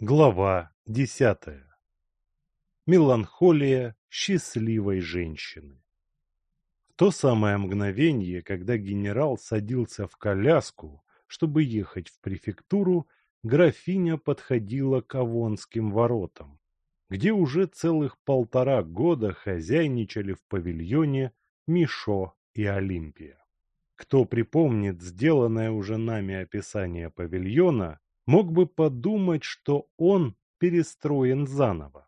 Глава десятая. Меланхолия счастливой женщины. В то самое мгновение, когда генерал садился в коляску, чтобы ехать в префектуру, графиня подходила к Авонским воротам, где уже целых полтора года хозяйничали в павильоне Мишо и Олимпия. Кто припомнит сделанное уже нами описание павильона, мог бы подумать, что он перестроен заново.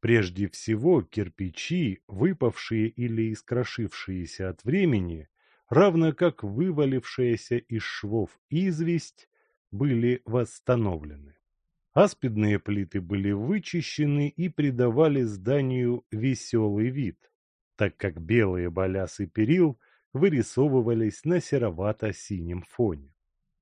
Прежде всего, кирпичи, выпавшие или искрошившиеся от времени, равно как вывалившаяся из швов известь, были восстановлены. Аспидные плиты были вычищены и придавали зданию веселый вид, так как белые балясы перил вырисовывались на серовато-синем фоне.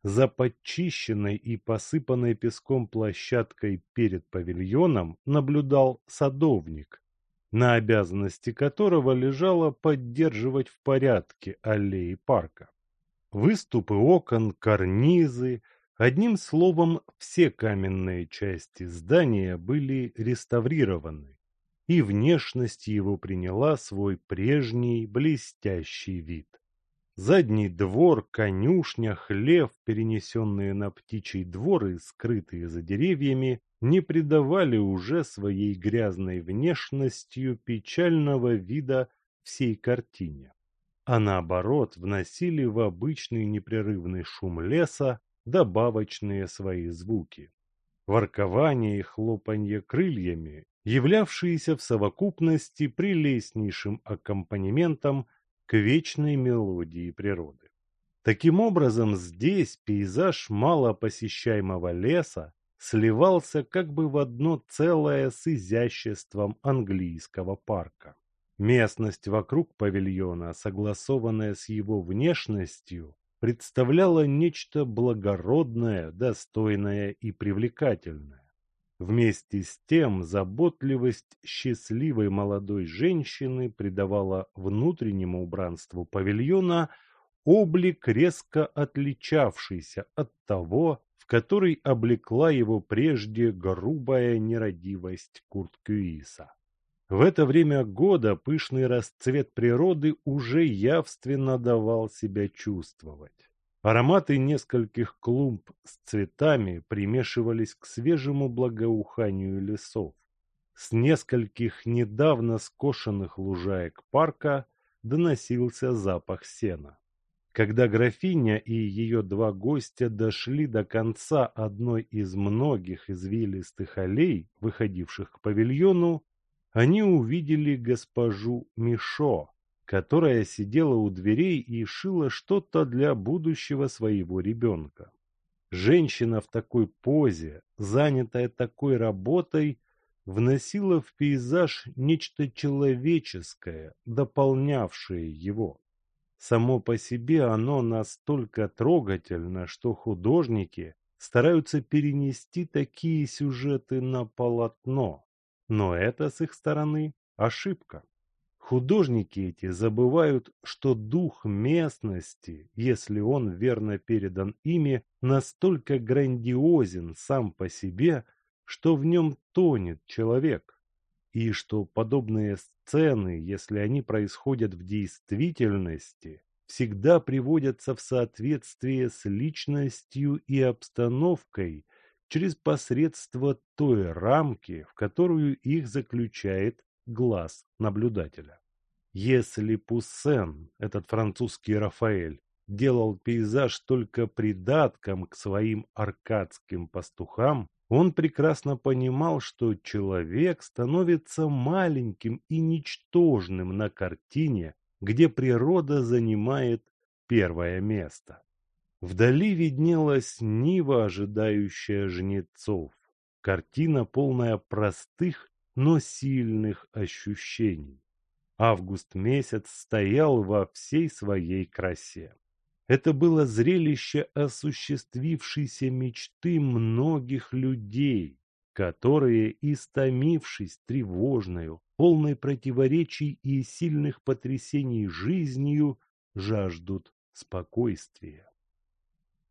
За подчищенной и посыпанной песком площадкой перед павильоном наблюдал садовник, на обязанности которого лежало поддерживать в порядке аллеи парка. Выступы окон, карнизы, одним словом, все каменные части здания были реставрированы, и внешность его приняла свой прежний блестящий вид. Задний двор, конюшня, хлев, перенесенные на птичий двор и скрытые за деревьями, не придавали уже своей грязной внешностью печального вида всей картине, а наоборот вносили в обычный непрерывный шум леса добавочные свои звуки. Воркование и хлопанье крыльями являвшиеся в совокупности прелестнейшим аккомпанементом к вечной мелодии природы. Таким образом, здесь пейзаж малопосещаемого леса сливался как бы в одно целое с изяществом английского парка. Местность вокруг павильона, согласованная с его внешностью, представляла нечто благородное, достойное и привлекательное. Вместе с тем заботливость счастливой молодой женщины придавала внутреннему убранству павильона облик, резко отличавшийся от того, в который облекла его прежде грубая нерадивость Курткюиса. В это время года пышный расцвет природы уже явственно давал себя чувствовать. Ароматы нескольких клумб с цветами примешивались к свежему благоуханию лесов. С нескольких недавно скошенных лужаек парка доносился запах сена. Когда графиня и ее два гостя дошли до конца одной из многих извилистых аллей, выходивших к павильону, они увидели госпожу Мишо, которая сидела у дверей и шила что-то для будущего своего ребенка. Женщина в такой позе, занятая такой работой, вносила в пейзаж нечто человеческое, дополнявшее его. Само по себе оно настолько трогательно, что художники стараются перенести такие сюжеты на полотно, но это с их стороны ошибка. Художники эти забывают, что дух местности, если он верно передан ими, настолько грандиозен сам по себе, что в нем тонет человек, и что подобные сцены, если они происходят в действительности, всегда приводятся в соответствие с личностью и обстановкой через посредство той рамки, в которую их заключает глаз наблюдателя. Если Пуссен, этот французский Рафаэль, делал пейзаж только придатком к своим аркадским пастухам, он прекрасно понимал, что человек становится маленьким и ничтожным на картине, где природа занимает первое место. Вдали виднелась нива, ожидающая жнецов. Картина, полная простых но сильных ощущений. Август месяц стоял во всей своей красе. Это было зрелище осуществившейся мечты многих людей, которые, истомившись тревожною, полной противоречий и сильных потрясений жизнью, жаждут спокойствия.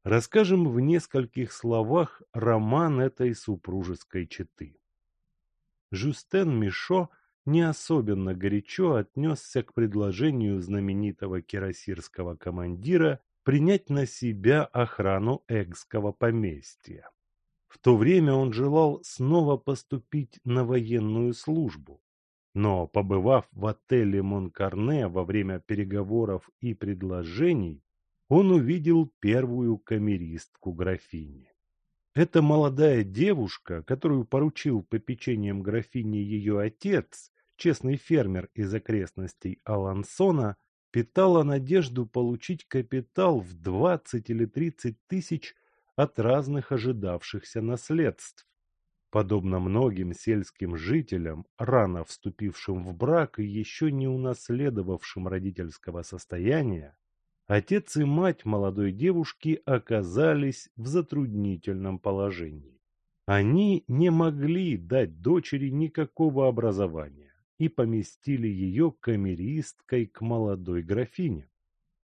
Расскажем в нескольких словах роман этой супружеской четы. Жюстен Мишо не особенно горячо отнесся к предложению знаменитого кирасирского командира принять на себя охрану Эгского поместья. В то время он желал снова поступить на военную службу. Но, побывав в отеле Монкарне во время переговоров и предложений, он увидел первую камеристку графини. Эта молодая девушка, которую поручил попечением графини ее отец, честный фермер из окрестностей Алансона, питала надежду получить капитал в 20 или 30 тысяч от разных ожидавшихся наследств. Подобно многим сельским жителям, рано вступившим в брак и еще не унаследовавшим родительского состояния, отец и мать молодой девушки оказались в затруднительном положении. Они не могли дать дочери никакого образования и поместили ее камеристкой к молодой графине.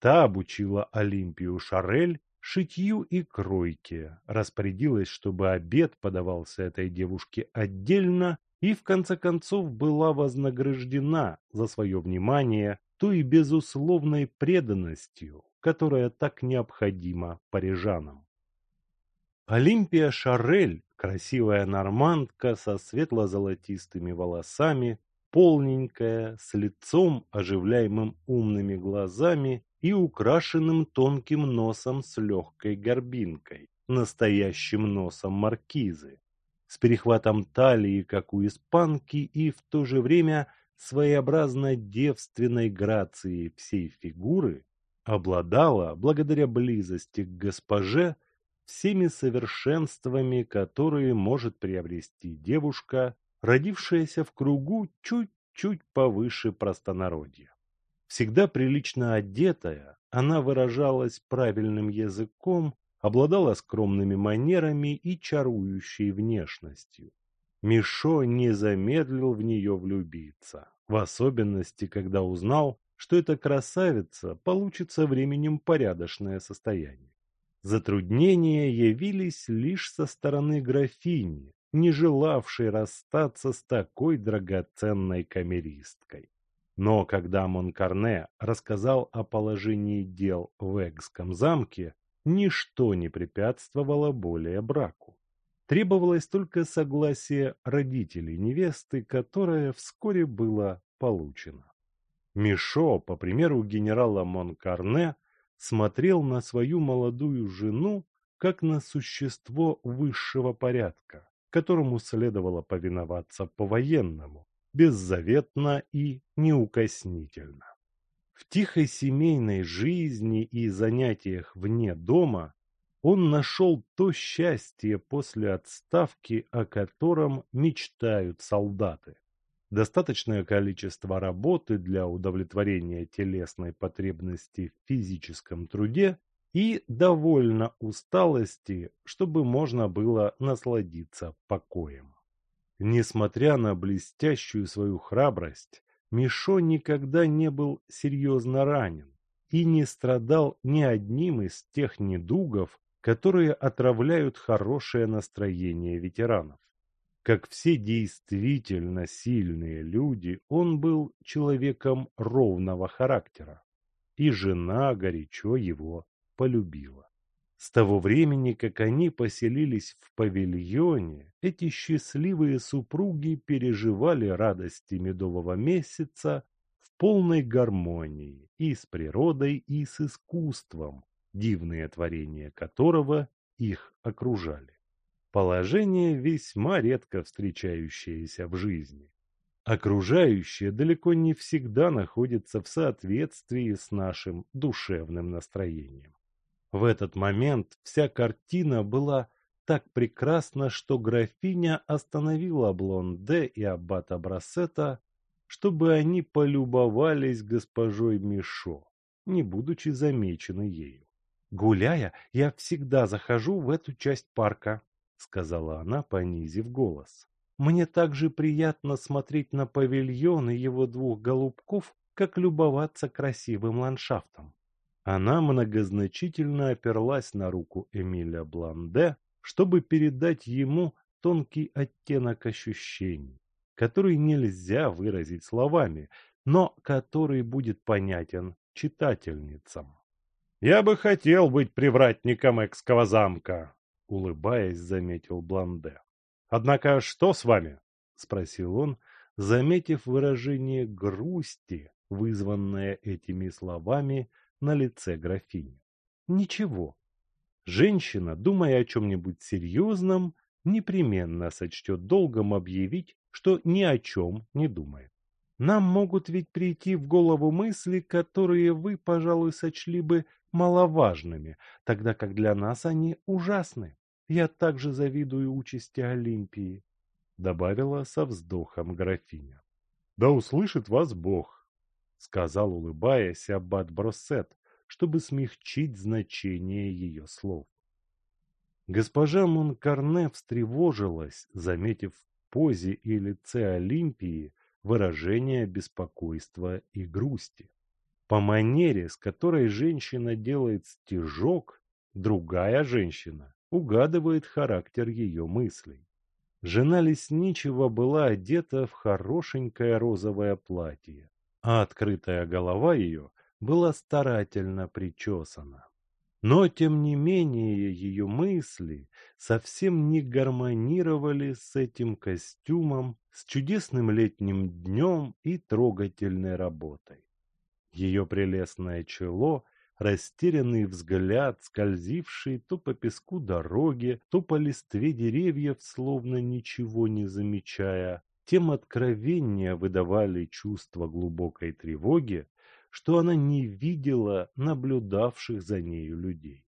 Та обучила Олимпию Шарель шитью и кройке, распорядилась, чтобы обед подавался этой девушке отдельно и в конце концов была вознаграждена за свое внимание той безусловной преданностью, которая так необходима парижанам. Олимпия Шарель, красивая нормандка со светло-золотистыми волосами, полненькая, с лицом, оживляемым умными глазами и украшенным тонким носом с легкой горбинкой, настоящим носом маркизы, с перехватом талии, как у испанки, и в то же время своеобразно девственной грацией всей фигуры, обладала, благодаря близости к госпоже, всеми совершенствами, которые может приобрести девушка, родившаяся в кругу чуть-чуть повыше простонародья. Всегда прилично одетая, она выражалась правильным языком, обладала скромными манерами и чарующей внешностью. Мишо не замедлил в нее влюбиться, в особенности, когда узнал, что эта красавица получит со временем порядочное состояние. Затруднения явились лишь со стороны графини, не желавшей расстаться с такой драгоценной камеристкой. Но когда Монкарне рассказал о положении дел в Эгском замке, ничто не препятствовало более браку. Требовалось только согласие родителей невесты, которое вскоре было получено. Мишо, по примеру генерала Монкарне, смотрел на свою молодую жену как на существо высшего порядка, которому следовало повиноваться по-военному, беззаветно и неукоснительно. В тихой семейной жизни и занятиях вне дома он нашел то счастье после отставки, о котором мечтают солдаты. Достаточное количество работы для удовлетворения телесной потребности в физическом труде и довольно усталости, чтобы можно было насладиться покоем. Несмотря на блестящую свою храбрость, Мишо никогда не был серьезно ранен и не страдал ни одним из тех недугов, которые отравляют хорошее настроение ветеранов. Как все действительно сильные люди, он был человеком ровного характера, и жена горячо его полюбила. С того времени, как они поселились в павильоне, эти счастливые супруги переживали радости медового месяца в полной гармонии и с природой, и с искусством, дивные творения которого их окружали. Положение весьма редко встречающееся в жизни. Окружающее далеко не всегда находится в соответствии с нашим душевным настроением. В этот момент вся картина была так прекрасна, что графиня остановила Блонде и аббата Брассета, чтобы они полюбовались госпожой Мишо, не будучи замечены ею. «Гуляя, я всегда захожу в эту часть парка», — сказала она, понизив голос. «Мне так же приятно смотреть на павильон и его двух голубков, как любоваться красивым ландшафтом. Она многозначительно оперлась на руку Эмиля Бланде, чтобы передать ему тонкий оттенок ощущений, который нельзя выразить словами, но который будет понятен читательницам. «Я бы хотел быть привратником Экского замка», — улыбаясь, заметил Бланде. «Однако что с вами?» — спросил он, заметив выражение грусти, вызванное этими словами на лице графини. «Ничего». Женщина, думая о чем-нибудь серьезном, непременно сочтет долгом объявить, что ни о чем не думает. Нам могут ведь прийти в голову мысли, которые вы, пожалуй, сочли бы маловажными, тогда как для нас они ужасны. Я также завидую участи Олимпии, — добавила со вздохом графиня. — Да услышит вас Бог, — сказал, улыбаясь, аббат Броссет, чтобы смягчить значение ее слов. Госпожа Монкарне встревожилась, заметив в позе и лице Олимпии выражение беспокойства и грусти. По манере, с которой женщина делает стежок, другая женщина угадывает характер ее мыслей. Жена лесничего была одета в хорошенькое розовое платье, а открытая голова ее была старательно причесана. Но, тем не менее, ее мысли совсем не гармонировали с этим костюмом, с чудесным летним днем и трогательной работой. Ее прелестное чело, растерянный взгляд, скользивший то по песку дороги, то по листве деревьев, словно ничего не замечая, тем откровеннее выдавали чувство глубокой тревоги, что она не видела наблюдавших за нею людей.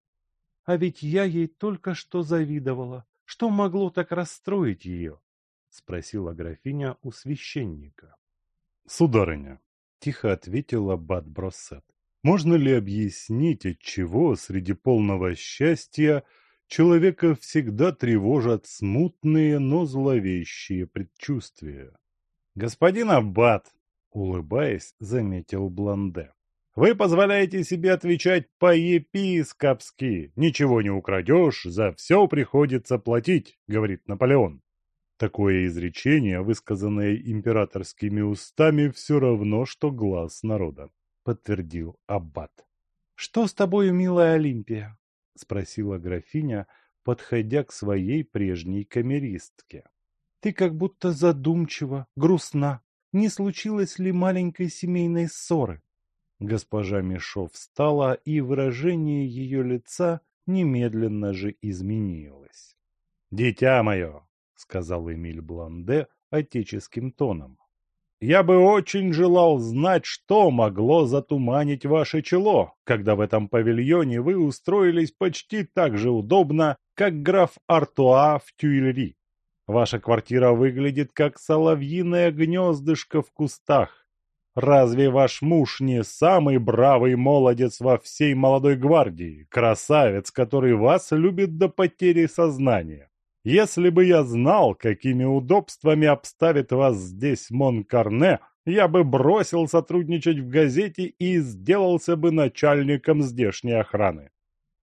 А ведь я ей только что завидовала. Что могло так расстроить ее? — спросила графиня у священника. — Сударыня, — тихо ответила Бат Броссет, — можно ли объяснить, от чего среди полного счастья человека всегда тревожат смутные, но зловещие предчувствия? — Господин Аббат, улыбаясь, заметил Бланде. Вы позволяете себе отвечать по-епископски. Ничего не украдешь, за все приходится платить, говорит Наполеон. Такое изречение, высказанное императорскими устами, все равно, что глаз народа, подтвердил Аббат. Что с тобою, милая Олимпия? спросила графиня, подходя к своей прежней камеристке. Ты как будто задумчива, грустна не случилось ли маленькой семейной ссоры. Госпожа Мишо встала, и выражение ее лица немедленно же изменилось. «Дитя мое», — сказал Эмиль Бланде отеческим тоном, — «я бы очень желал знать, что могло затуманить ваше чело, когда в этом павильоне вы устроились почти так же удобно, как граф Артуа в Тюильри. Ваша квартира выглядит как соловьиное гнездышко в кустах. Разве ваш муж не самый бравый молодец во всей молодой гвардии, красавец, который вас любит до потери сознания? Если бы я знал, какими удобствами обставит вас здесь Монкарне, я бы бросил сотрудничать в газете и сделался бы начальником здешней охраны.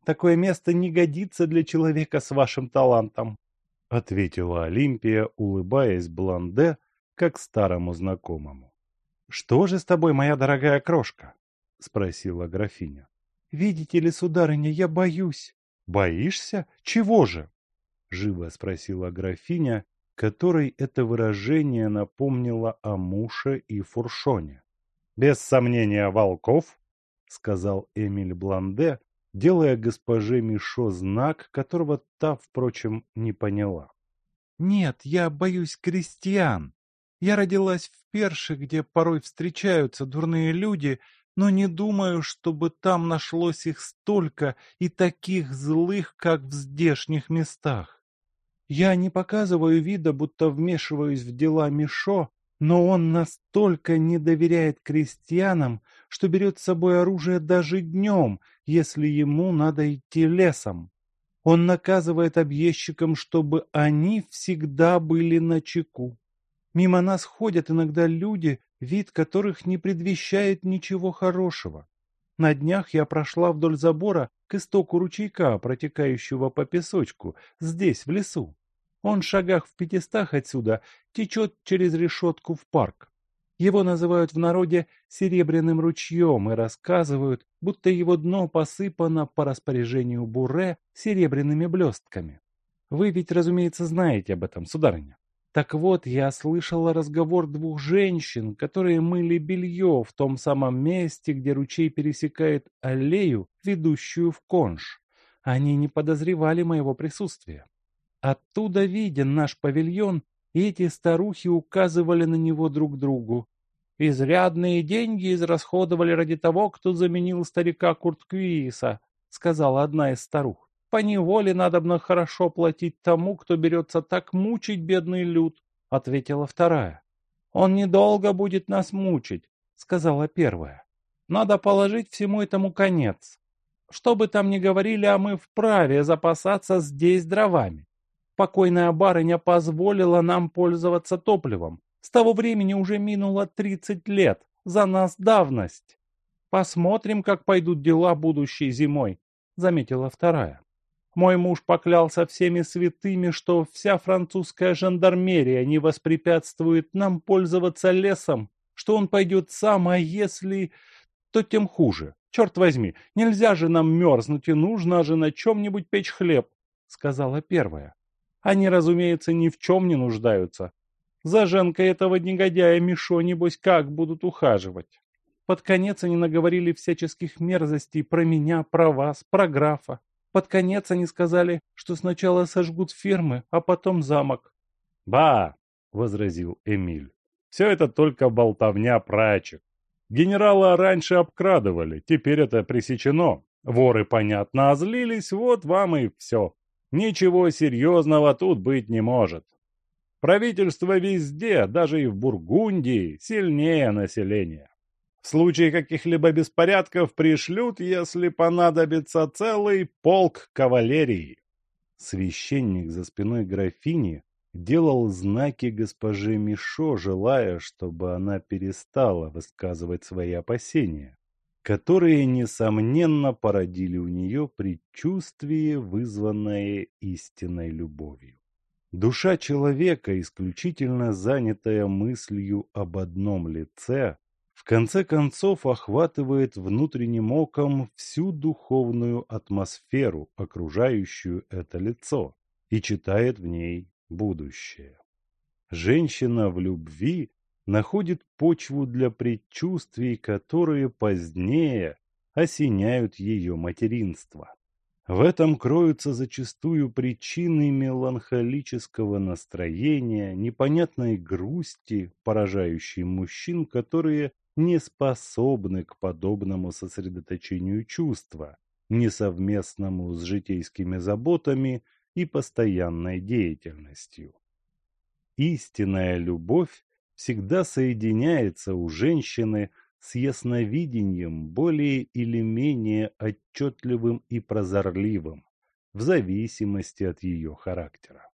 Такое место не годится для человека с вашим талантом, — ответила Олимпия, улыбаясь Бланде, как старому знакомому. — Что же с тобой, моя дорогая крошка? — спросила графиня. — Видите ли, сударыня, я боюсь. — Боишься? Чего же? — живо спросила графиня, которой это выражение напомнило о Муше и Фуршоне. — Без сомнения, волков, — сказал Эмиль Бланде, делая госпоже Мишо знак, которого та, впрочем, не поняла. «Нет, я боюсь крестьян. Я родилась в Перше, где порой встречаются дурные люди, но не думаю, чтобы там нашлось их столько и таких злых, как в здешних местах. Я не показываю вида, будто вмешиваюсь в дела Мишо, но он настолько не доверяет крестьянам, что берет с собой оружие даже днем, если ему надо идти лесом. Он наказывает объездчикам, чтобы они всегда были на чеку. Мимо нас ходят иногда люди, вид которых не предвещает ничего хорошего. На днях я прошла вдоль забора к истоку ручейка, протекающего по песочку, здесь, в лесу. Он в шагах в пятистах отсюда течет через решетку в парк. Его называют в народе «серебряным ручьем» и рассказывают, будто его дно посыпано по распоряжению Буре серебряными блестками. Вы ведь, разумеется, знаете об этом, сударыня. Так вот, я слышала разговор двух женщин, которые мыли белье в том самом месте, где ручей пересекает аллею, ведущую в конж. Они не подозревали моего присутствия. Оттуда виден наш павильон, и эти старухи указывали на него друг другу. «Изрядные деньги израсходовали ради того, кто заменил старика Куртквииса», — сказала одна из старух. «По неволе надобно хорошо платить тому, кто берется так мучить бедный люд», — ответила вторая. «Он недолго будет нас мучить», — сказала первая. «Надо положить всему этому конец. Что бы там ни говорили, а мы вправе запасаться здесь дровами. Покойная барыня позволила нам пользоваться топливом. С того времени уже минуло тридцать лет. За нас давность. Посмотрим, как пойдут дела будущей зимой, заметила вторая. Мой муж поклялся всеми святыми, что вся французская жандармерия не воспрепятствует нам пользоваться лесом, что он пойдет сам, а если... то тем хуже. Черт возьми, нельзя же нам мерзнуть, и нужно же на чем-нибудь печь хлеб, сказала первая. Они, разумеется, ни в чем не нуждаются. За Женкой этого негодяя Мишо, небось, как будут ухаживать. Под конец они наговорили всяческих мерзостей про меня, про вас, про графа. Под конец они сказали, что сначала сожгут фермы, а потом замок. «Ба!» — возразил Эмиль. «Все это только болтовня прачек. Генерала раньше обкрадывали, теперь это пресечено. Воры, понятно, озлились, вот вам и все. Ничего серьезного тут быть не может. Правительство везде, даже и в Бургундии, сильнее населения. В случае каких-либо беспорядков пришлют, если понадобится, целый полк кавалерии. Священник за спиной графини делал знаки госпоже Мишо, желая, чтобы она перестала высказывать свои опасения которые, несомненно, породили у нее предчувствие, вызванное истинной любовью. Душа человека, исключительно занятая мыслью об одном лице, конце концов охватывает внутренним оком всю духовную атмосферу, окружающую это лицо, и читает в ней будущее. Женщина в любви находит почву для предчувствий, которые позднее осеняют ее материнство. В этом кроются зачастую причины меланхолического настроения, непонятной грусти, поражающей мужчин, которые не способны к подобному сосредоточению чувства, несовместному с житейскими заботами и постоянной деятельностью. Истинная любовь всегда соединяется у женщины с ясновидением более или менее отчетливым и прозорливым, в зависимости от ее характера.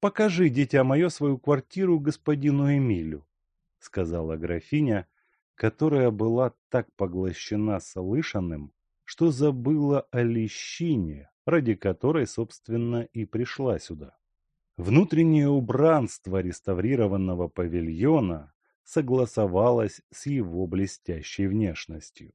«Покажи, дитя мое, свою квартиру господину Эмилю», — сказала графиня, которая была так поглощена слышанным, что забыла о лещине, ради которой, собственно, и пришла сюда. Внутреннее убранство реставрированного павильона согласовалось с его блестящей внешностью.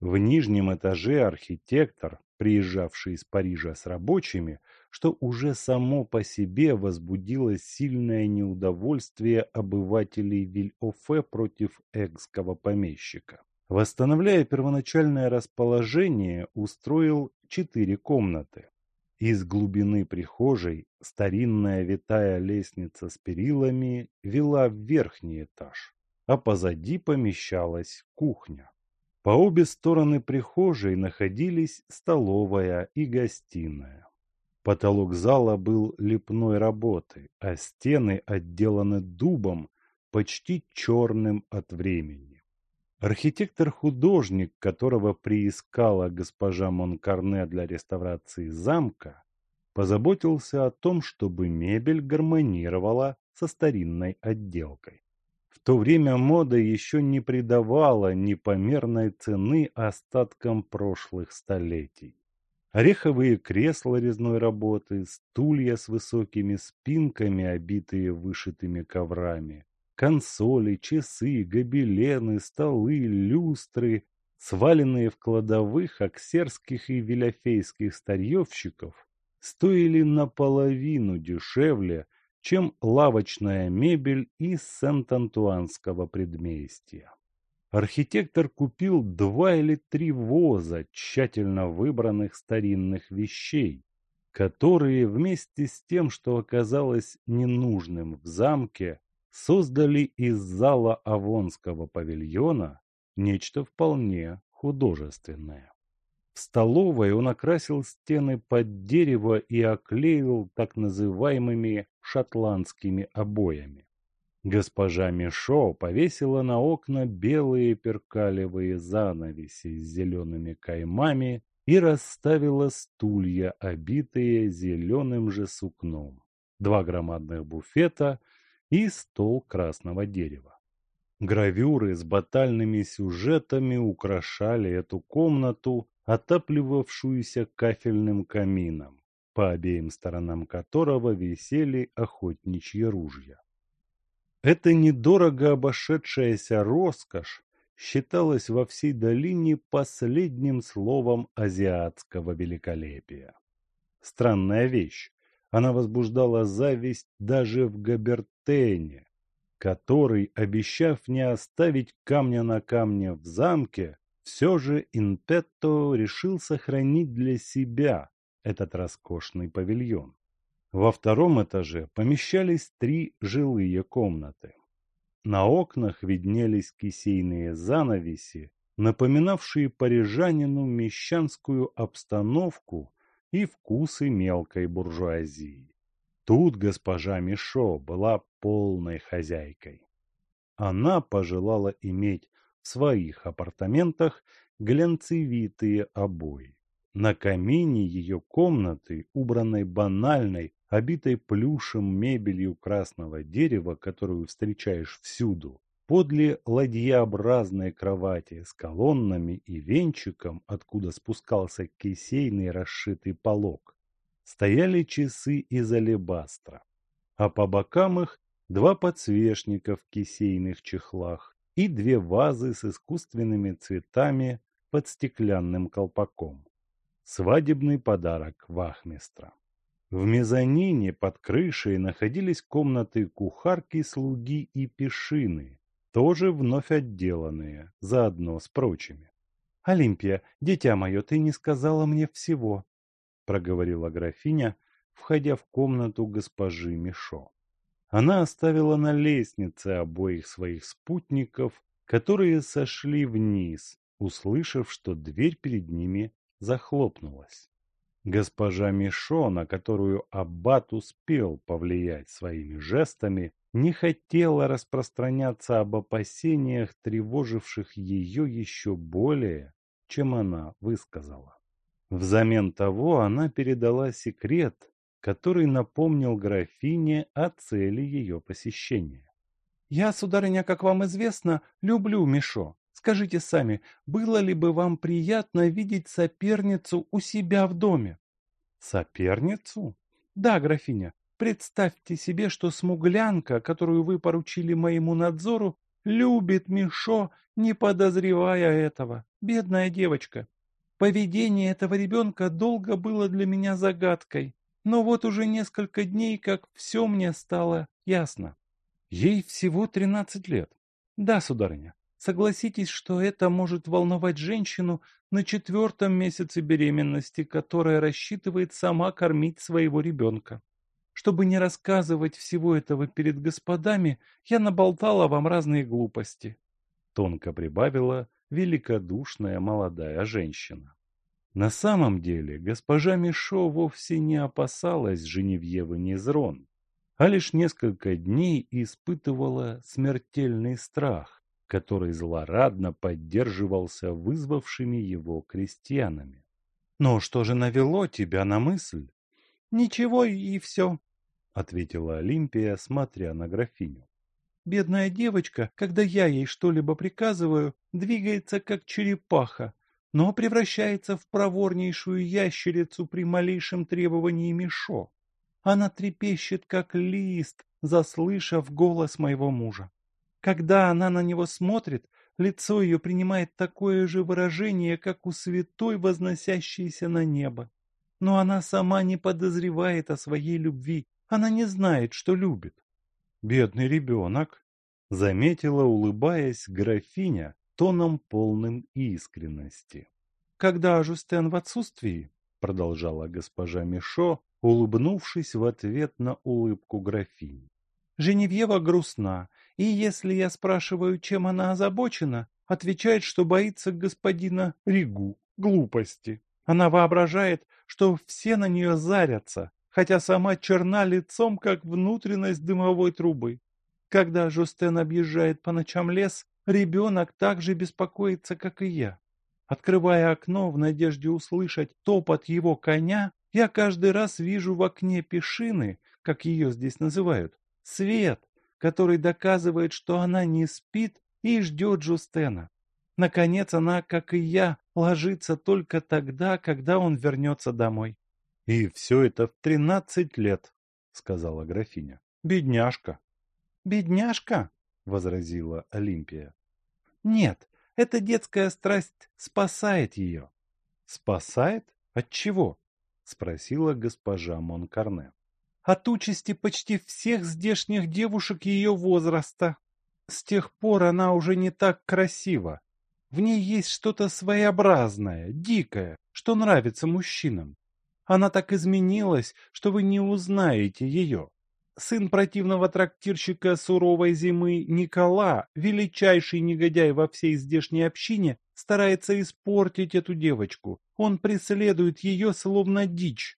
В нижнем этаже архитектор, приезжавший из Парижа с рабочими, что уже само по себе возбудило сильное неудовольствие обывателей Виль-Офе против экского помещика. Восстановляя первоначальное расположение, устроил четыре комнаты. Из глубины прихожей старинная витая лестница с перилами вела в верхний этаж, а позади помещалась кухня. По обе стороны прихожей находились столовая и гостиная. Потолок зала был лепной работы, а стены отделаны дубом, почти черным от времени. Архитектор-художник, которого приискала госпожа Монкарне для реставрации замка, позаботился о том, чтобы мебель гармонировала со старинной отделкой. В то время мода еще не придавала непомерной цены остаткам прошлых столетий. Ореховые кресла резной работы, стулья с высокими спинками, обитые вышитыми коврами, консоли, часы, гобелены, столы, люстры, сваленные в кладовых аксерских и виляфейских старьевщиков, стоили наполовину дешевле, чем лавочная мебель из Сент-Антуанского предместья. Архитектор купил два или три воза тщательно выбранных старинных вещей, которые вместе с тем, что оказалось ненужным в замке, создали из зала Авонского павильона нечто вполне художественное. В столовой он окрасил стены под дерево и оклеил так называемыми шотландскими обоями. Госпожа Мишо повесила на окна белые перкалевые занавеси с зелеными каймами и расставила стулья, обитые зеленым же сукном, два громадных буфета и стол красного дерева. Гравюры с батальными сюжетами украшали эту комнату, отапливавшуюся кафельным камином, по обеим сторонам которого висели охотничьи ружья. Эта недорого обошедшаяся роскошь считалась во всей долине последним словом азиатского великолепия. Странная вещь, она возбуждала зависть даже в Габертене, который, обещав не оставить камня на камне в замке, все же Инпетто решил сохранить для себя этот роскошный павильон. Во втором этаже помещались три жилые комнаты. На окнах виднелись кисейные занавеси, напоминавшие парижанину мещанскую обстановку и вкусы мелкой буржуазии. Тут госпожа Мишо была полной хозяйкой. Она пожелала иметь в своих апартаментах глянцевитые обои. На камине ее комнаты, убранной банальной, обитой плюшем мебелью красного дерева, которую встречаешь всюду, подле ладьеобразной кровати с колоннами и венчиком, откуда спускался кисейный расшитый полог, стояли часы из алебастра, а по бокам их два подсвечника в кисейных чехлах и две вазы с искусственными цветами под стеклянным колпаком. Свадебный подарок вахмистра. В мезонине под крышей находились комнаты кухарки, слуги и пешины, тоже вновь отделанные, заодно с прочими. «Олимпия, дитя мое, ты не сказала мне всего», проговорила графиня, входя в комнату госпожи Мишо. Она оставила на лестнице обоих своих спутников, которые сошли вниз, услышав, что дверь перед ними захлопнулась. Госпожа Мишо, на которую Аббат успел повлиять своими жестами, не хотела распространяться об опасениях, тревоживших ее еще более, чем она высказала. Взамен того она передала секрет, который напомнил графине о цели ее посещения. «Я, сударыня, как вам известно, люблю Мишо. Скажите сами, было ли бы вам приятно видеть соперницу у себя в доме?» «Соперницу?» «Да, графиня. Представьте себе, что смуглянка, которую вы поручили моему надзору, любит Мишо, не подозревая этого. Бедная девочка. Поведение этого ребенка долго было для меня загадкой, но вот уже несколько дней, как все мне стало ясно. Ей всего тринадцать лет. Да, сударыня, согласитесь, что это может волновать женщину на четвертом месяце беременности, которая рассчитывает сама кормить своего ребенка. Чтобы не рассказывать всего этого перед господами, я наболтала вам разные глупости. Тонко прибавила великодушная молодая женщина. На самом деле госпожа Мишо вовсе не опасалась Женевьевы Незрон, а лишь несколько дней испытывала смертельный страх, который злорадно поддерживался вызвавшими его крестьянами. «Но что же навело тебя на мысль?» «Ничего и все», — ответила Олимпия, смотря на графиню. Бедная девочка, когда я ей что-либо приказываю, двигается как черепаха, но превращается в проворнейшую ящерицу при малейшем требовании Мишо. Она трепещет, как лист, заслышав голос моего мужа. Когда она на него смотрит, лицо ее принимает такое же выражение, как у святой, возносящейся на небо. Но она сама не подозревает о своей любви, она не знает, что любит. Бедный ребенок, заметила, улыбаясь, графиня тоном полным искренности. Когда Жустен в отсутствии, продолжала госпожа Мишо, улыбнувшись в ответ на улыбку графини. Женевьева грустна, и если я спрашиваю, чем она озабочена, отвечает, что боится господина Ригу. Глупости. Она воображает, что все на нее зарятся, хотя сама черна лицом, как внутренность дымовой трубы. Когда Жустен объезжает по ночам лес, ребенок так же беспокоится, как и я. Открывая окно в надежде услышать топот его коня, я каждый раз вижу в окне пешины, как ее здесь называют, свет, который доказывает, что она не спит и ждет Жустена. Наконец она, как и я, ложится только тогда, когда он вернется домой. — И все это в тринадцать лет, — сказала графиня. — Бедняжка. — Бедняжка? — возразила Олимпия. — Нет, эта детская страсть спасает ее. — Спасает? От чего? — спросила госпожа Монкарне от участи почти всех здешних девушек ее возраста. С тех пор она уже не так красива. В ней есть что-то своеобразное, дикое, что нравится мужчинам. Она так изменилась, что вы не узнаете ее. Сын противного трактирщика суровой зимы Никола, величайший негодяй во всей здешней общине, старается испортить эту девочку. Он преследует ее словно дичь.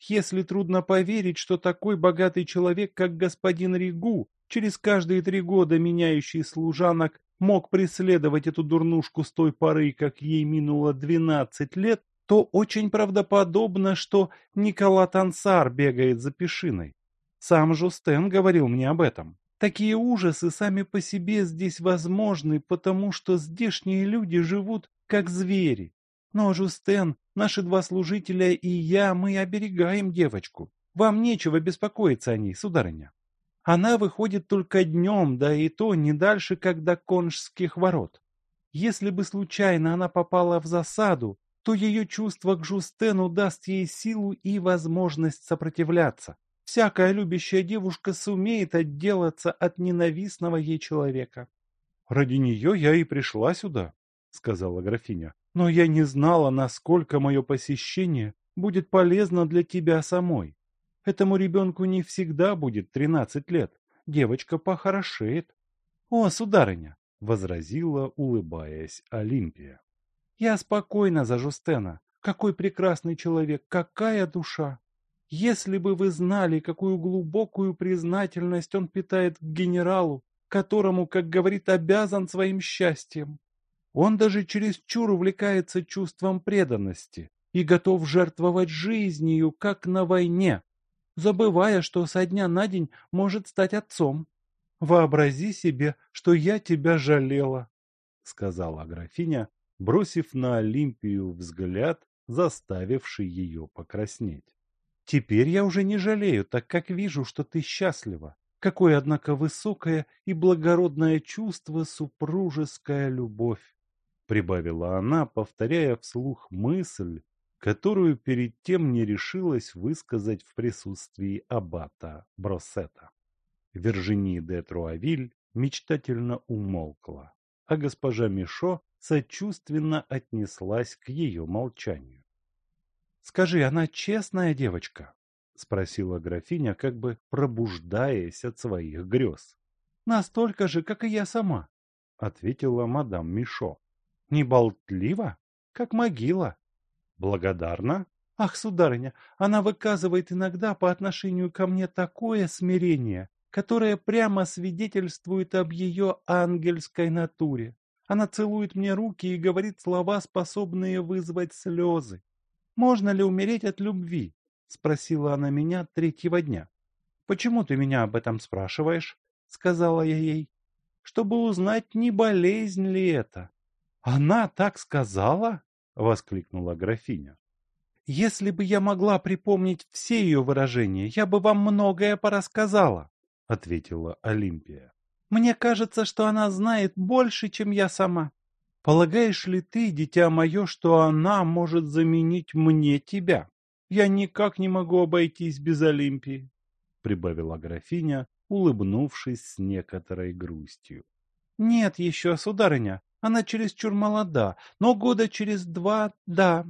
Если трудно поверить, что такой богатый человек, как господин Ригу, через каждые три года меняющий служанок, мог преследовать эту дурнушку с той поры, как ей минуло двенадцать лет, то очень правдоподобно, что Никола Тансар бегает за пешиной. Сам Жустен говорил мне об этом. Такие ужасы сами по себе здесь возможны, потому что здешние люди живут как звери. Но, Жустен, наши два служителя и я, мы оберегаем девочку. Вам нечего беспокоиться о ней, сударыня. Она выходит только днем, да и то не дальше, как до конжских ворот. Если бы случайно она попала в засаду, то ее чувство к Жустену даст ей силу и возможность сопротивляться. Всякая любящая девушка сумеет отделаться от ненавистного ей человека. — Ради нее я и пришла сюда, — сказала графиня. Но я не знала, насколько мое посещение будет полезно для тебя самой. Этому ребенку не всегда будет тринадцать лет. Девочка похорошеет. — О, сударыня! — возразила, улыбаясь, Олимпия. — Я спокойна за Жустена. Какой прекрасный человек, какая душа! Если бы вы знали, какую глубокую признательность он питает к генералу, которому, как говорит, обязан своим счастьем. Он даже чересчур увлекается чувством преданности и готов жертвовать жизнью, как на войне, забывая, что со дня на день может стать отцом. Вообрази себе, что я тебя жалела, — сказала графиня, бросив на Олимпию взгляд, заставивший ее покраснеть. Теперь я уже не жалею, так как вижу, что ты счастлива. Какое, однако, высокое и благородное чувство супружеская любовь прибавила она, повторяя вслух мысль, которую перед тем не решилась высказать в присутствии аббата Бросета. Вержини де Труавиль мечтательно умолкла, а госпожа Мишо сочувственно отнеслась к ее молчанию. — Скажи, она честная девочка? — спросила графиня, как бы пробуждаясь от своих грез. — Настолько же, как и я сама, — ответила мадам Мишо. Не болтлива, как могила. Благодарна? Ах, сударыня, она выказывает иногда по отношению ко мне такое смирение, которое прямо свидетельствует об ее ангельской натуре. Она целует мне руки и говорит слова, способные вызвать слезы. «Можно ли умереть от любви?» — спросила она меня третьего дня. «Почему ты меня об этом спрашиваешь?» сказала я ей, чтобы узнать, не болезнь ли это. Она так сказала? воскликнула графиня. Если бы я могла припомнить все ее выражения, я бы вам многое порассказала, ответила Олимпия. Мне кажется, что она знает больше, чем я сама. Полагаешь ли ты, дитя мое, что она может заменить мне тебя? Я никак не могу обойтись без Олимпии, прибавила графиня, улыбнувшись с некоторой грустью. Нет еще, сударыня, она чересчур молода, но года через два — да.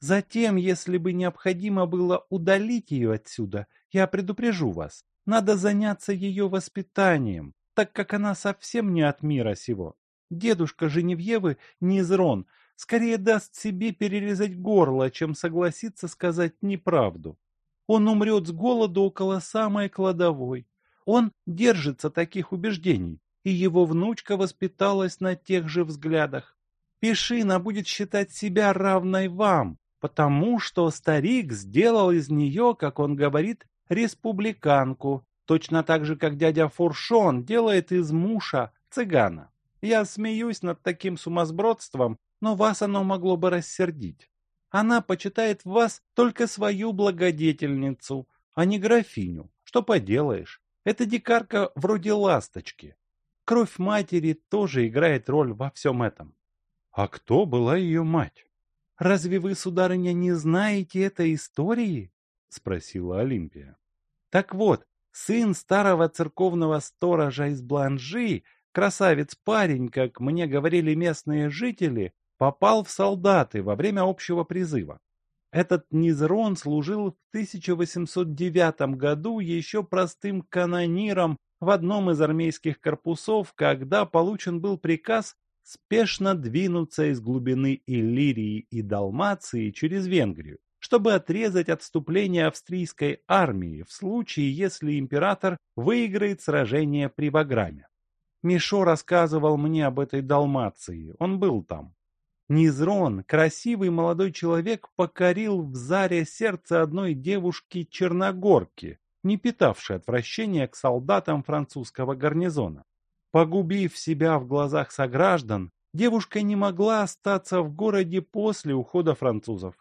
Затем, если бы необходимо было удалить ее отсюда, я предупрежу вас, надо заняться ее воспитанием, так как она совсем не от мира сего. Дедушка Женевьевы, Низрон, скорее даст себе перерезать горло, чем согласится сказать неправду. Он умрет с голоду около самой кладовой. Он держится таких убеждений, и его внучка воспиталась на тех же взглядах. Пешина будет считать себя равной вам, потому что старик сделал из нее, как он говорит, республиканку, точно так же, как дядя Фуршон делает из муша цыгана. Я смеюсь над таким сумасбродством, но вас оно могло бы рассердить. Она почитает в вас только свою благодетельницу, а не графиню. Что поделаешь? Это дикарка вроде ласточки. Кровь матери тоже играет роль во всем этом. А кто была ее мать? Разве вы, сударыня, не знаете этой истории? Спросила Олимпия. Так вот, сын старого церковного сторожа из Бланжи Красавец-парень, как мне говорили местные жители, попал в солдаты во время общего призыва. Этот Низрон служил в 1809 году еще простым канониром в одном из армейских корпусов, когда получен был приказ спешно двинуться из глубины Иллирии и Далмации через Венгрию, чтобы отрезать отступление австрийской армии в случае, если император выиграет сражение при Ваграме. Мишо рассказывал мне об этой Далмации, он был там. Низрон, красивый молодой человек, покорил в заре сердце одной девушки-черногорки, не питавшей отвращения к солдатам французского гарнизона. Погубив себя в глазах сограждан, девушка не могла остаться в городе после ухода французов.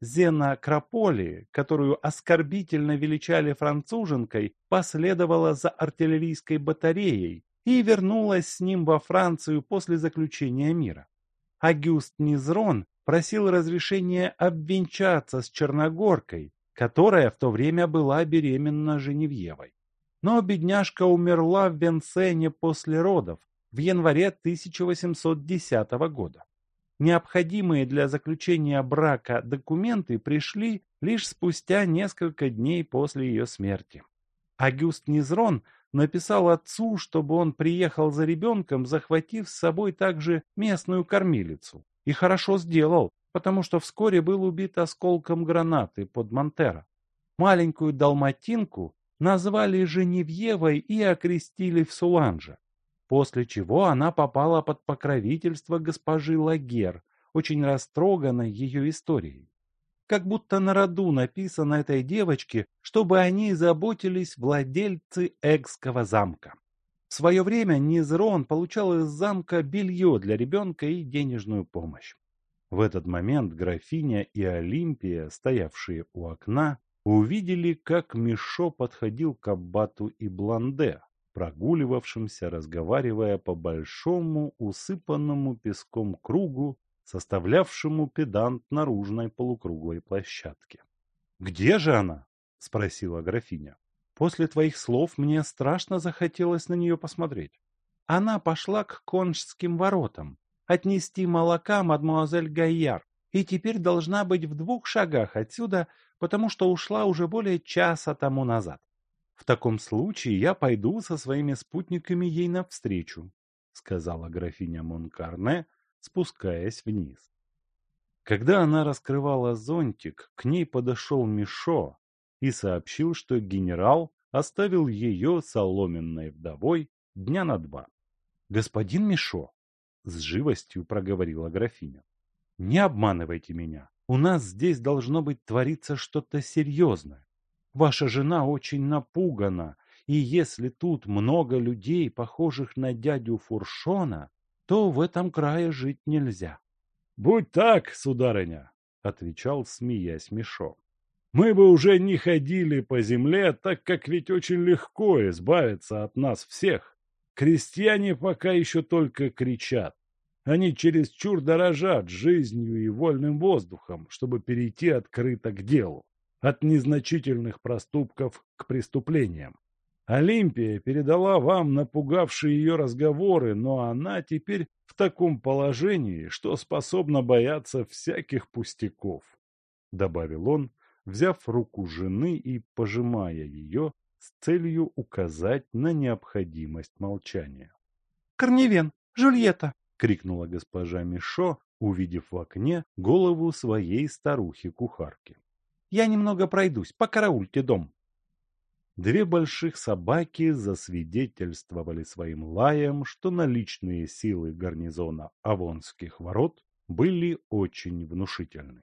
Зена Краполи, которую оскорбительно величали француженкой, последовала за артиллерийской батареей, и вернулась с ним во Францию после заключения мира. Агюст Низрон просил разрешения обвенчаться с Черногоркой, которая в то время была беременна Женевьевой. Но бедняжка умерла в Венсене после родов в январе 1810 года. Необходимые для заключения брака документы пришли лишь спустя несколько дней после ее смерти. Агюст Низрон написал отцу, чтобы он приехал за ребенком, захватив с собой также местную кормилицу. И хорошо сделал, потому что вскоре был убит осколком гранаты под Монтеро. Маленькую далматинку назвали Женевьевой и окрестили в Суланже, после чего она попала под покровительство госпожи Лагер, очень растроганной ее историей как будто на роду написано этой девочке, чтобы они заботились владельцы Экского замка. В свое время Низрон получал из замка белье для ребенка и денежную помощь. В этот момент графиня и Олимпия, стоявшие у окна, увидели, как Мишо подходил к аббату и Бланде, прогуливавшимся, разговаривая по большому, усыпанному песком кругу составлявшему педант наружной полукруглой площадки. «Где же она?» — спросила графиня. «После твоих слов мне страшно захотелось на нее посмотреть. Она пошла к конжским воротам, отнести молока мадмуазель Гайяр, и теперь должна быть в двух шагах отсюда, потому что ушла уже более часа тому назад. В таком случае я пойду со своими спутниками ей навстречу», — сказала графиня Монкарне, — спускаясь вниз. Когда она раскрывала зонтик, к ней подошел Мишо и сообщил, что генерал оставил ее соломенной вдовой дня на два. «Господин Мишо», — с живостью проговорила графиня, — «не обманывайте меня. У нас здесь должно быть твориться что-то серьезное. Ваша жена очень напугана, И если тут много людей, похожих на дядю Фуршона, то в этом крае жить нельзя. — Будь так, сударыня, — отвечал, смеясь Мишо. — Мы бы уже не ходили по земле, так как ведь очень легко избавиться от нас всех. Крестьяне пока еще только кричат. Они чересчур дорожат жизнью и вольным воздухом, чтобы перейти открыто к делу, от незначительных проступков к преступлениям. Олимпия передала вам напугавшие ее разговоры, но она теперь в таком положении, что способна бояться всяких пустяков, — добавил он, взяв руку жены и пожимая ее с целью указать на необходимость молчания. — Корневен, Жульетта! — крикнула госпожа Мишо, увидев в окне голову своей старухи-кухарки. — Я немного пройдусь, покараульте дом. Две больших собаки засвидетельствовали своим лаем, что наличные силы гарнизона Авонских ворот были очень внушительны.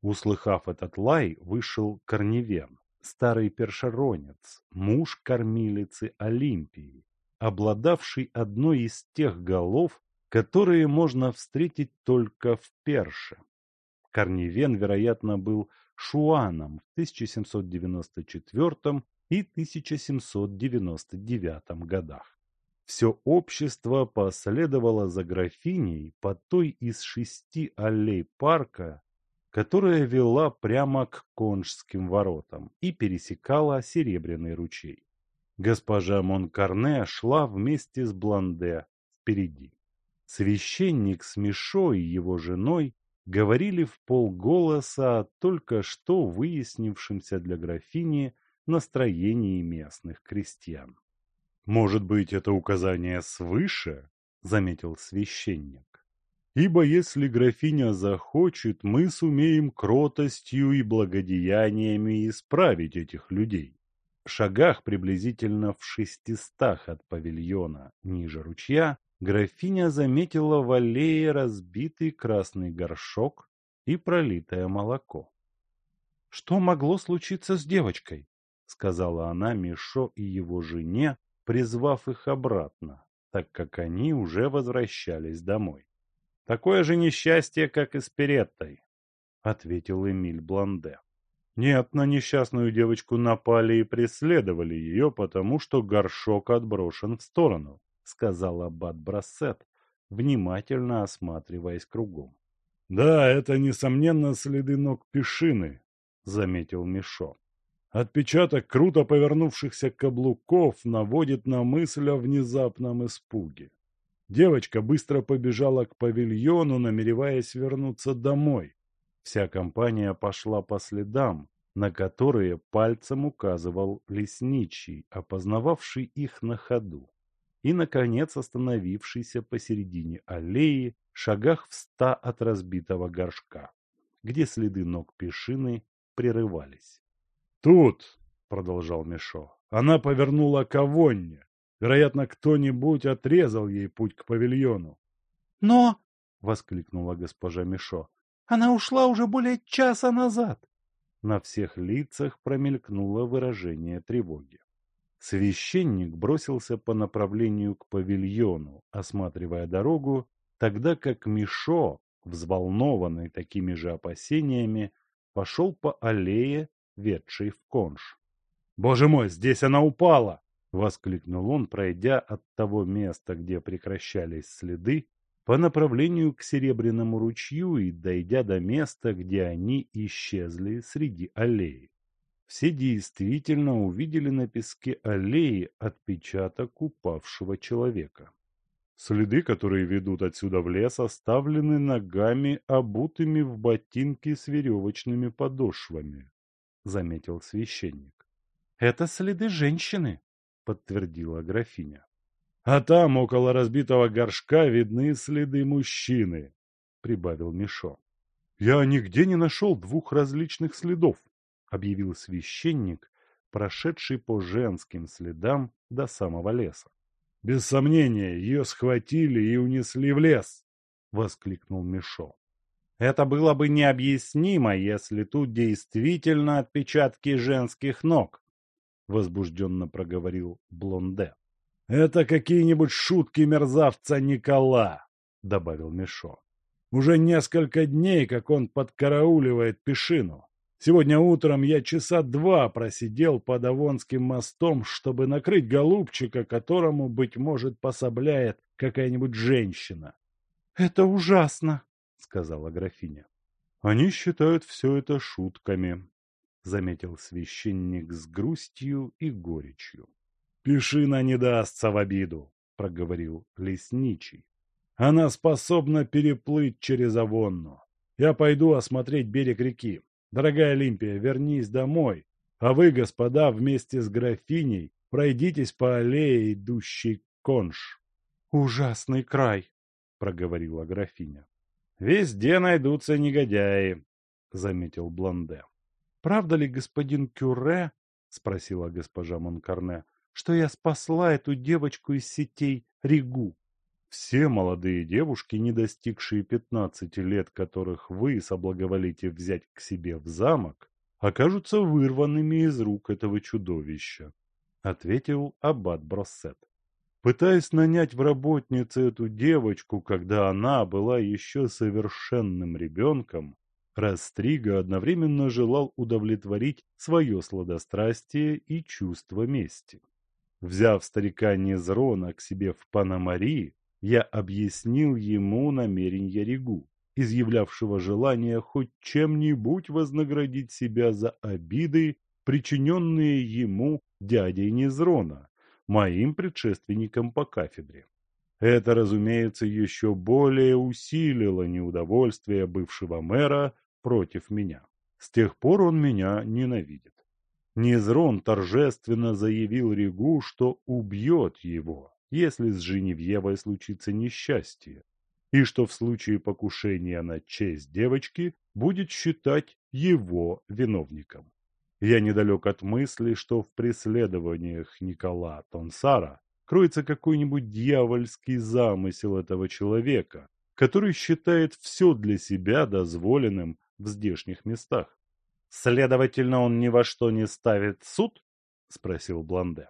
Услыхав этот лай, вышел Корневен, старый першеронец, муж кормилицы Олимпии, обладавший одной из тех голов, которые можно встретить только в Перше. Корневен, вероятно, был шуаном в 1794 и 1799 годах. Все общество последовало за графиней по той из шести аллей парка, которая вела прямо к Конжским воротам и пересекала Серебряный ручей. Госпожа Монкарне шла вместе с Бланде впереди. Священник с Мишо и его женой говорили в полголоса о только что выяснившемся для графини настроении местных крестьян. «Может быть, это указание свыше?» — заметил священник. «Ибо если графиня захочет, мы сумеем кротостью и благодеяниями исправить этих людей». В шагах приблизительно в шестистах от павильона ниже ручья графиня заметила в аллее разбитый красный горшок и пролитое молоко. «Что могло случиться с девочкой?» сказала она Мишо и его жене, призвав их обратно, так как они уже возвращались домой. «Такое же несчастье, как и с Переттой», — ответил Эмиль Бланде. «Нет, на несчастную девочку напали и преследовали ее, потому что горшок отброшен в сторону», — сказал Аббат Брассет, внимательно осматриваясь кругом. «Да, это, несомненно, следы ног пешины», — заметил Мишо. Отпечаток круто повернувшихся каблуков наводит на мысль о внезапном испуге. Девочка быстро побежала к павильону, намереваясь вернуться домой. Вся компания пошла по следам, на которые пальцем указывал лесничий, опознававший их на ходу, и, наконец, остановившийся посередине аллеи, шагах в ста от разбитого горшка, где следы ног пешины прерывались. «Тут», — продолжал Мишо, — «она повернула к Авонне. Вероятно, кто-нибудь отрезал ей путь к павильону». «Но», — воскликнула госпожа Мишо, — «она ушла уже более часа назад». На всех лицах промелькнуло выражение тревоги. Священник бросился по направлению к павильону, осматривая дорогу, тогда как Мишо, взволнованный такими же опасениями, пошел по аллее, ведший в конш. «Боже мой, здесь она упала!» — воскликнул он, пройдя от того места, где прекращались следы, по направлению к Серебряному ручью и дойдя до места, где они исчезли среди аллеи. Все действительно увидели на песке аллеи отпечаток упавшего человека. Следы, которые ведут отсюда в лес, оставлены ногами, обутыми в ботинки с веревочными подошвами. — заметил священник. «Это следы женщины», — подтвердила графиня. «А там, около разбитого горшка, видны следы мужчины», — прибавил Мишо. «Я нигде не нашел двух различных следов», — объявил священник, прошедший по женским следам до самого леса. «Без сомнения, ее схватили и унесли в лес», — воскликнул Мишо. Это было бы необъяснимо, если тут действительно отпечатки женских ног, возбужденно проговорил Блонде. «Это какие-нибудь шутки мерзавца Никола», — добавил Мишо. «Уже несколько дней, как он подкарауливает Пешину. Сегодня утром я часа два просидел под Авонским мостом, чтобы накрыть голубчика, которому, быть может, пособляет какая-нибудь женщина. — Это ужасно, — сказала графиня. — Они считают все это шутками, — заметил священник с грустью и горечью. — Пешина не дастся в обиду, — проговорил лесничий. — Она способна переплыть через Авонну. Я пойду осмотреть берег реки. Дорогая Олимпия, вернись домой, а вы, господа, вместе с графиней пройдитесь по аллее, идущей Конш. — Ужасный край, — проговорила графиня. — Везде найдутся негодяи, — заметил Блонде. — Правда ли, господин Кюре, — спросила госпожа Монкарне, — что я спасла эту девочку из сетей Ригу? Все молодые девушки, не достигшие пятнадцати лет, которых вы соблаговолите взять к себе в замок, окажутся вырванными из рук этого чудовища, — ответил аббат Броссет. Пытаясь нанять в работнице эту девочку, когда она была еще совершенным ребенком, Растрига одновременно желал удовлетворить свое сладострастие и чувство мести. Взяв старика Незрона к себе в Панамари, я объяснил ему намерение Ригу, изъявлявшего желание хоть чем-нибудь вознаградить себя за обиды, причиненные ему дядей Незрона, моим предшественником по кафедре. Это, разумеется, еще более усилило неудовольствие бывшего мэра против меня. С тех пор он меня ненавидит. Незрон торжественно заявил Ригу, что убьет его, если с Женевьевой случится несчастье, и что в случае покушения на честь девочки будет считать его виновником. Я недалек от мысли, что в преследованиях Никола Тонсара кроется какой-нибудь дьявольский замысел этого человека, который считает все для себя дозволенным в здешних местах. «Следовательно, он ни во что не ставит суд?» – спросил Бланде.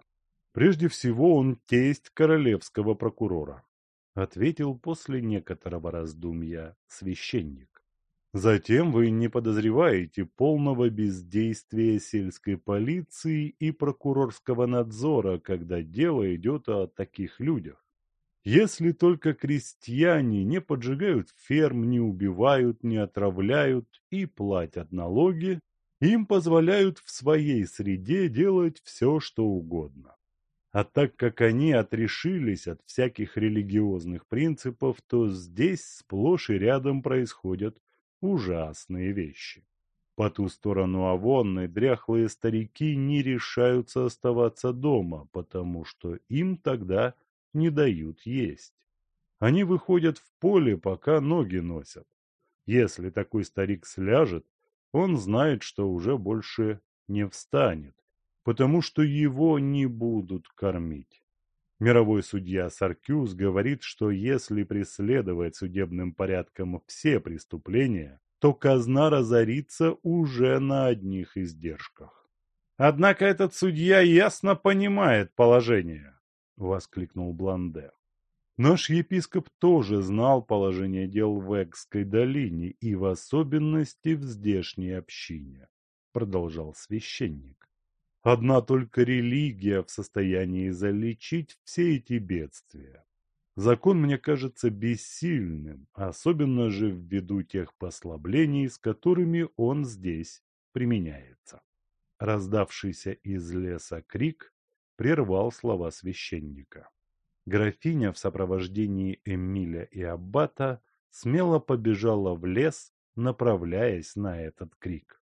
Прежде всего он тесть королевского прокурора, ответил после некоторого раздумья священник. Затем вы не подозреваете полного бездействия сельской полиции и прокурорского надзора, когда дело идет о таких людях. Если только крестьяне не поджигают ферм, не убивают, не отравляют и платят налоги, им позволяют в своей среде делать все, что угодно. А так как они отрешились от всяких религиозных принципов, то здесь сплошь и рядом происходят ужасные вещи. По ту сторону Авонны дряхлые старики не решаются оставаться дома, потому что им тогда не дают есть. Они выходят в поле, пока ноги носят. Если такой старик сляжет, он знает, что уже больше не встанет потому что его не будут кормить. Мировой судья Саркюс говорит, что если преследовать судебным порядком все преступления, то казна разорится уже на одних издержках. «Однако этот судья ясно понимает положение», — воскликнул Бланде. Наш епископ тоже знал положение дел в Экской долине и в особенности в здешней общине, продолжал священник. Одна только религия в состоянии залечить все эти бедствия. Закон мне кажется бессильным, особенно же ввиду тех послаблений, с которыми он здесь применяется. Раздавшийся из леса крик прервал слова священника. Графиня в сопровождении Эмиля и Аббата смело побежала в лес, направляясь на этот крик.